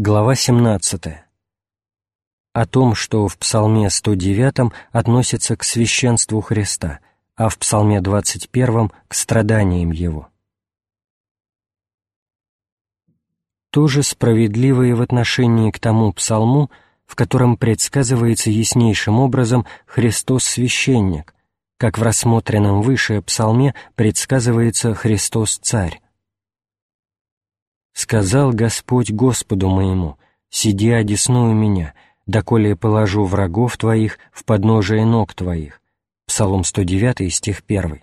Глава 17. О том, что в Псалме 109 относится к священству Христа, а в Псалме 21 к страданиям Его. Тоже справедливо и в отношении к тому псалму, в котором предсказывается яснейшим образом Христос-священник, как в рассмотренном выше псалме предсказывается Христос-царь. «Сказал Господь Господу моему, сиди одесную меня, доколе положу врагов твоих в подножие ног твоих». Псалом 109, стих 1.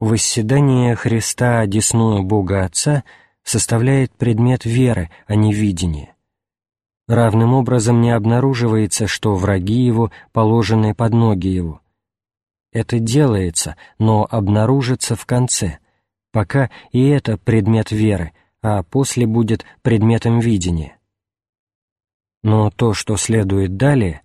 Восседание Христа одесную Бога Отца составляет предмет веры, а не видения. Равным образом не обнаруживается, что враги его положены под ноги его. Это делается, но обнаружится в конце, пока и это предмет веры, а после будет предметом видения. Но то, что следует далее,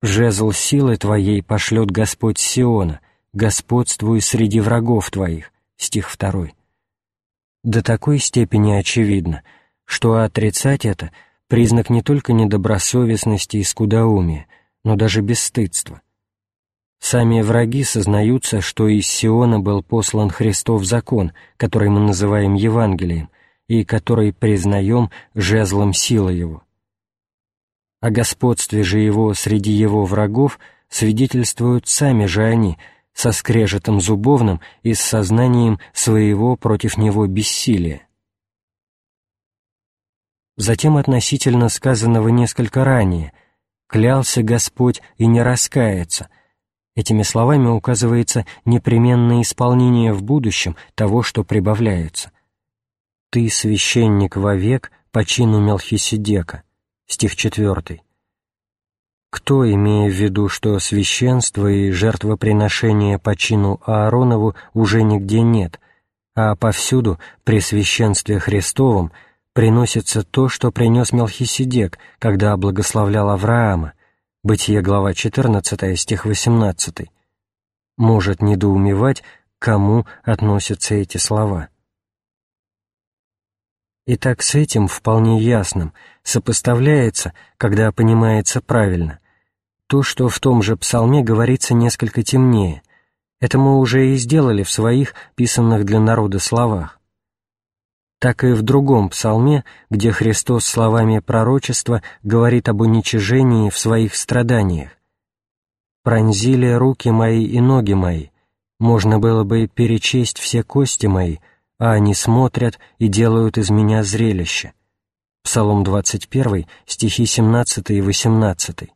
«Жезл силы твоей пошлет Господь Сиона, господствуй среди врагов твоих», стих 2. До такой степени очевидно, что отрицать это — признак не только недобросовестности и скудоумия, но даже бесстыдства — Сами враги сознаются, что из Сиона был послан Христов закон, который мы называем Евангелием, и который признаем жезлом силы его. О господстве же его среди его врагов свидетельствуют сами же они, со скрежетом зубовным и с сознанием своего против него бессилия. Затем относительно сказанного несколько ранее «клялся Господь и не раскается», Этими словами указывается непременное исполнение в будущем того, что прибавляется. «Ты священник вовек по чину Мелхиседека» стих 4. Кто, имея в виду, что священство и жертвоприношение по чину Ааронову уже нигде нет, а повсюду при священстве Христовом приносится то, что принес Мелхиседек, когда благословлял Авраама, Бытие, глава 14, стих 18, может недоумевать, кому относятся эти слова. Итак, с этим вполне ясным сопоставляется, когда понимается правильно, то, что в том же псалме говорится несколько темнее. Это мы уже и сделали в своих, писанных для народа словах так и в другом псалме, где Христос словами пророчества говорит об уничижении в своих страданиях. «Пронзили руки мои и ноги мои, можно было бы перечесть все кости мои, а они смотрят и делают из меня зрелище». Псалом 21, стихи 17 и 18.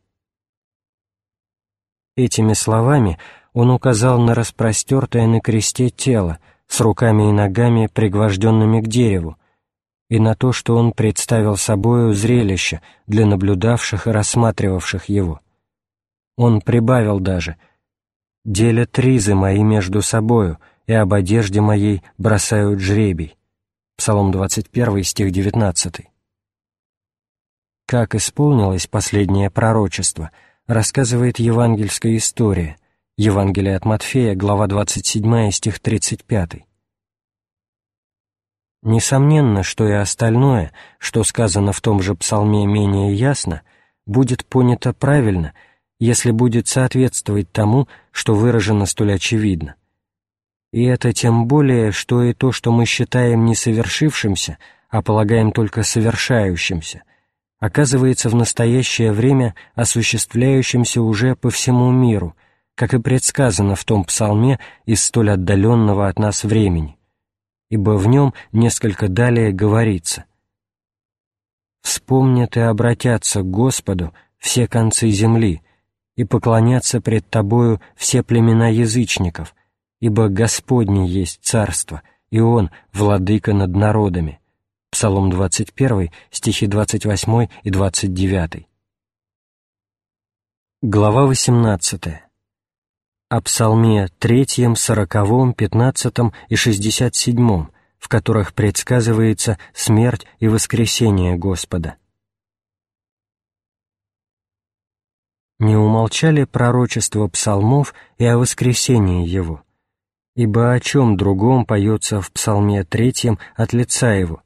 Этими словами он указал на распростертое на кресте тело, с руками и ногами, пригвожденными к дереву, и на то, что он представил собою зрелище для наблюдавших и рассматривавших его. Он прибавил даже «Делят ризы мои между собою, и об одежде моей бросают жребий». Псалом 21, стих 19. Как исполнилось последнее пророчество, рассказывает евангельская история – Евангелие от Матфея, глава 27, стих 35. Несомненно, что и остальное, что сказано в том же псалме менее ясно, будет понято правильно, если будет соответствовать тому, что выражено столь очевидно. И это тем более, что и то, что мы считаем несовершившимся, а полагаем только совершающимся, оказывается в настоящее время осуществляющимся уже по всему миру – как и предсказано в том псалме из столь отдаленного от нас времени, ибо в нем несколько далее говорится «Вспомнят и обратятся к Господу все концы земли, и поклонятся пред Тобою все племена язычников, ибо Господне есть царство, и Он — владыка над народами». Псалом 21, стихи 28 и 29. Глава 18 о Псалме 3, 40, 15 и 67, в которых предсказывается смерть и воскресение Господа. Не умолчали пророчества псалмов и о воскресении Его, ибо о чем другом поется в Псалме 3 от лица Его.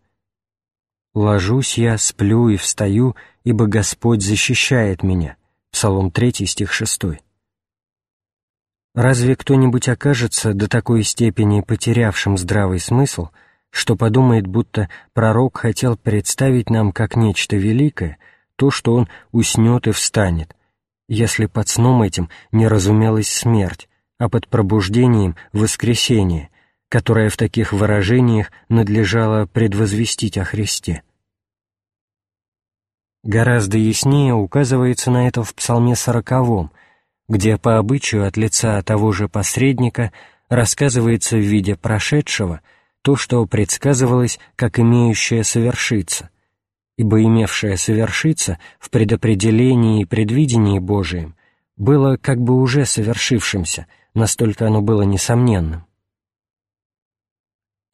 «Ложусь я, сплю и встаю, ибо Господь защищает меня» Псалом 3, стих 6. Разве кто-нибудь окажется до такой степени потерявшим здравый смысл, что подумает, будто пророк хотел представить нам как нечто великое то, что он уснет и встанет, если под сном этим не разумелась смерть, а под пробуждением — воскресение, которое в таких выражениях надлежало предвозвестить о Христе. Гораздо яснее указывается на это в Псалме сороковом, где по обычаю от лица того же посредника рассказывается в виде прошедшего то, что предсказывалось как имеющее совершиться, ибо имевшее совершиться в предопределении и предвидении Божием было как бы уже совершившимся, настолько оно было несомненным.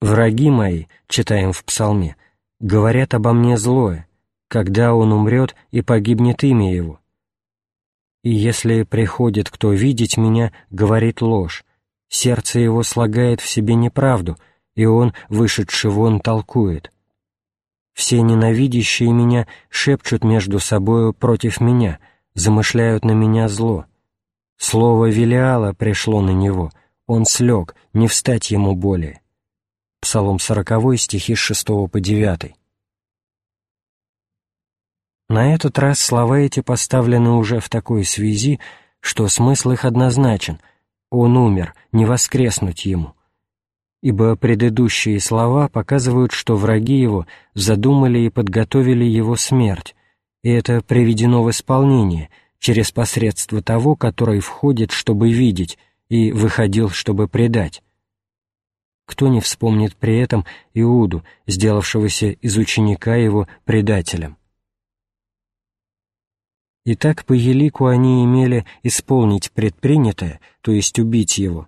«Враги мои», читаем в Псалме, — «говорят обо мне злое, когда он умрет и погибнет имя его. И если приходит кто видеть меня, говорит ложь, сердце его слагает в себе неправду, и он, вышедший вон, толкует. Все ненавидящие меня шепчут между собою против меня, замышляют на меня зло. Слово Велиала пришло на него, он слег, не встать ему более. Псалом 40, стихи с 6 по 9. На этот раз слова эти поставлены уже в такой связи, что смысл их однозначен — он умер, не воскреснуть ему. Ибо предыдущие слова показывают, что враги его задумали и подготовили его смерть, и это приведено в исполнение через посредство того, который входит, чтобы видеть, и выходил, чтобы предать. Кто не вспомнит при этом Иуду, сделавшегося из ученика его предателем? И так по елику они имели исполнить предпринятое, то есть убить его,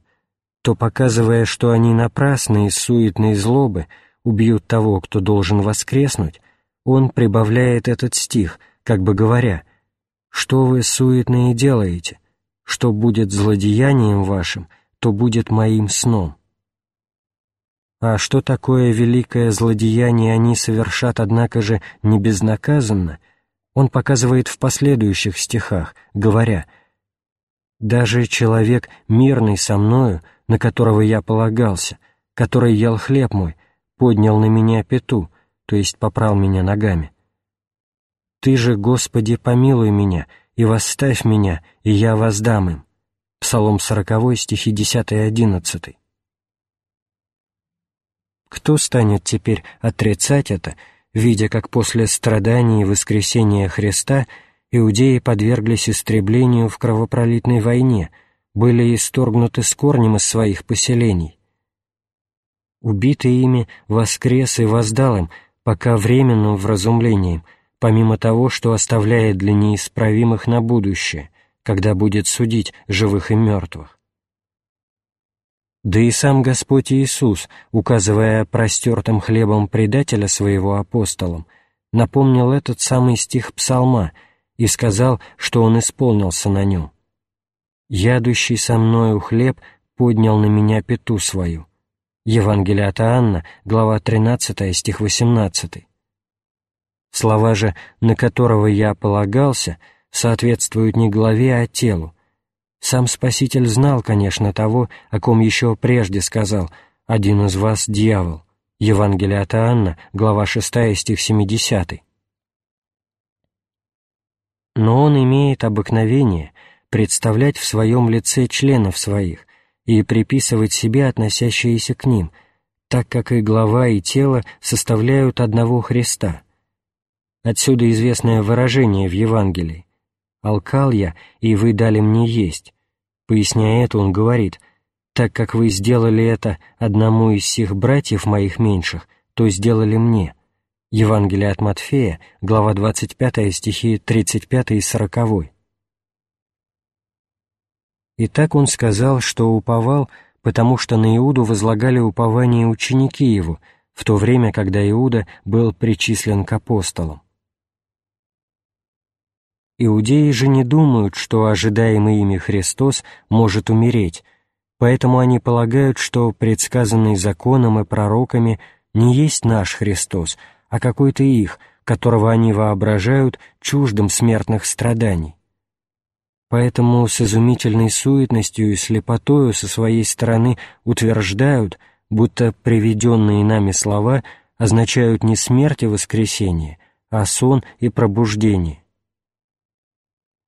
то, показывая, что они напрасные суетные злобы убьют того, кто должен воскреснуть, он прибавляет этот стих, как бы говоря, «Что вы суетные делаете? Что будет злодеянием вашим, то будет моим сном». А что такое великое злодеяние они совершат, однако же, не безнаказанно — он показывает в последующих стихах, говоря «Даже человек, мирный со мною, на которого я полагался, который ел хлеб мой, поднял на меня пету, то есть попрал меня ногами. Ты же, Господи, помилуй меня и восставь меня, и я воздам им». Псалом 40, стихи 10 и 11. Кто станет теперь отрицать это, видя, как после страданий и воскресения Христа иудеи подверглись истреблению в кровопролитной войне, были исторгнуты с корнем из своих поселений. Убитый ими воскрес и воздал им, пока временным вразумлением, помимо того, что оставляет для неисправимых на будущее, когда будет судить живых и мертвых. Да и сам Господь Иисус, указывая простертым хлебом предателя своего апостолам, напомнил этот самый стих псалма и сказал, что он исполнился на нем. «Ядущий со мною хлеб поднял на меня пету свою». Евангелие от Иоанна, глава 13, стих 18. Слова же «на которого я полагался» соответствуют не главе, а телу, сам Спаситель знал, конечно, того, о ком еще прежде сказал «один из вас — дьявол». Евангелие от Иоанна, глава 6, стих 70. Но он имеет обыкновение представлять в своем лице членов своих и приписывать себе относящиеся к ним, так как и глава, и тело составляют одного Христа. Отсюда известное выражение в Евангелии алкал я, и вы дали мне есть». Поясняя это, он говорит, «Так как вы сделали это одному из всех братьев моих меньших, то сделали мне». Евангелие от Матфея, глава 25, стихи 35 и 40. И так он сказал, что уповал, потому что на Иуду возлагали упование ученики его, в то время, когда Иуда был причислен к апостолам. Иудеи же не думают, что ожидаемый ими Христос может умереть, поэтому они полагают, что предсказанный законом и пророками не есть наш Христос, а какой-то их, которого они воображают чуждым смертных страданий. Поэтому с изумительной суетностью и слепотою со своей стороны утверждают, будто приведенные нами слова означают не смерть и воскресение, а сон и пробуждение.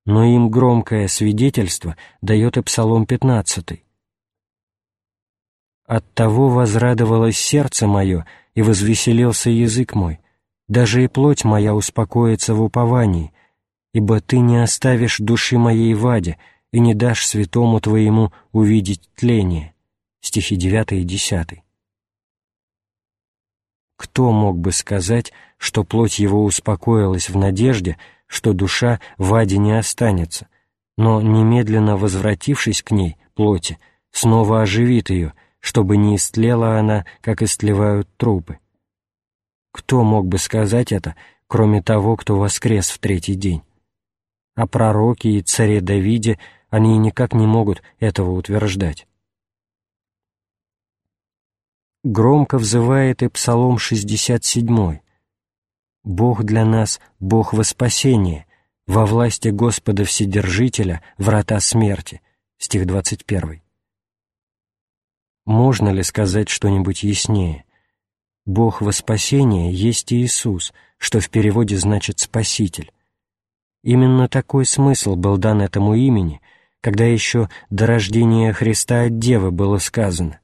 Но им громкое свидетельство дает и Псалом 15. «Оттого возрадовалось сердце мое, и возвеселился язык мой, даже и плоть моя успокоится в уповании, ибо Ты не оставишь души моей ваде и не дашь святому Твоему увидеть тление». Стихи 9 и 10. Кто мог бы сказать, что плоть его успокоилась в надежде, что душа в аде не останется, но, немедленно возвратившись к ней, плоти, снова оживит ее, чтобы не истлела она, как истлевают трупы? Кто мог бы сказать это, кроме того, кто воскрес в третий день? а пророки и царе Давиде, они никак не могут этого утверждать. Громко взывает и Псалом 67. «Бог для нас — Бог во спасение, во власти Господа Вседержителя, врата смерти» стих 21. Можно ли сказать что-нибудь яснее? Бог во спасение есть Иисус, что в переводе значит «спаситель». Именно такой смысл был дан этому имени, когда еще до рождения Христа от Девы было сказано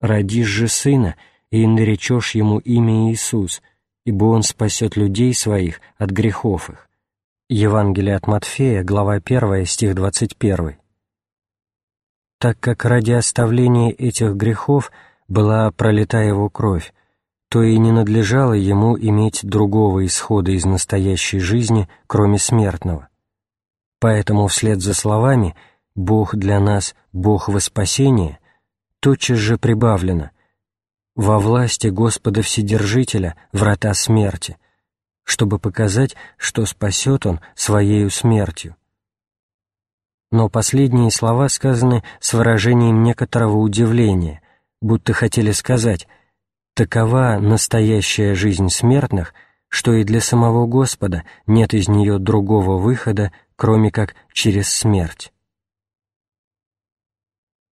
«Родишь же сына, и наречешь ему имя Иисус, ибо он спасет людей своих от грехов их». Евангелие от Матфея, глава 1, стих 21. Так как ради оставления этих грехов была пролита его кровь, то и не надлежало ему иметь другого исхода из настоящей жизни, кроме смертного. Поэтому вслед за словами «Бог для нас, Бог во спасение» тотчас же прибавлено «Во власти Господа Вседержителя врата смерти», чтобы показать, что спасет Он Своею смертью. Но последние слова сказаны с выражением некоторого удивления, будто хотели сказать – Такова настоящая жизнь смертных, что и для самого Господа нет из нее другого выхода, кроме как через смерть.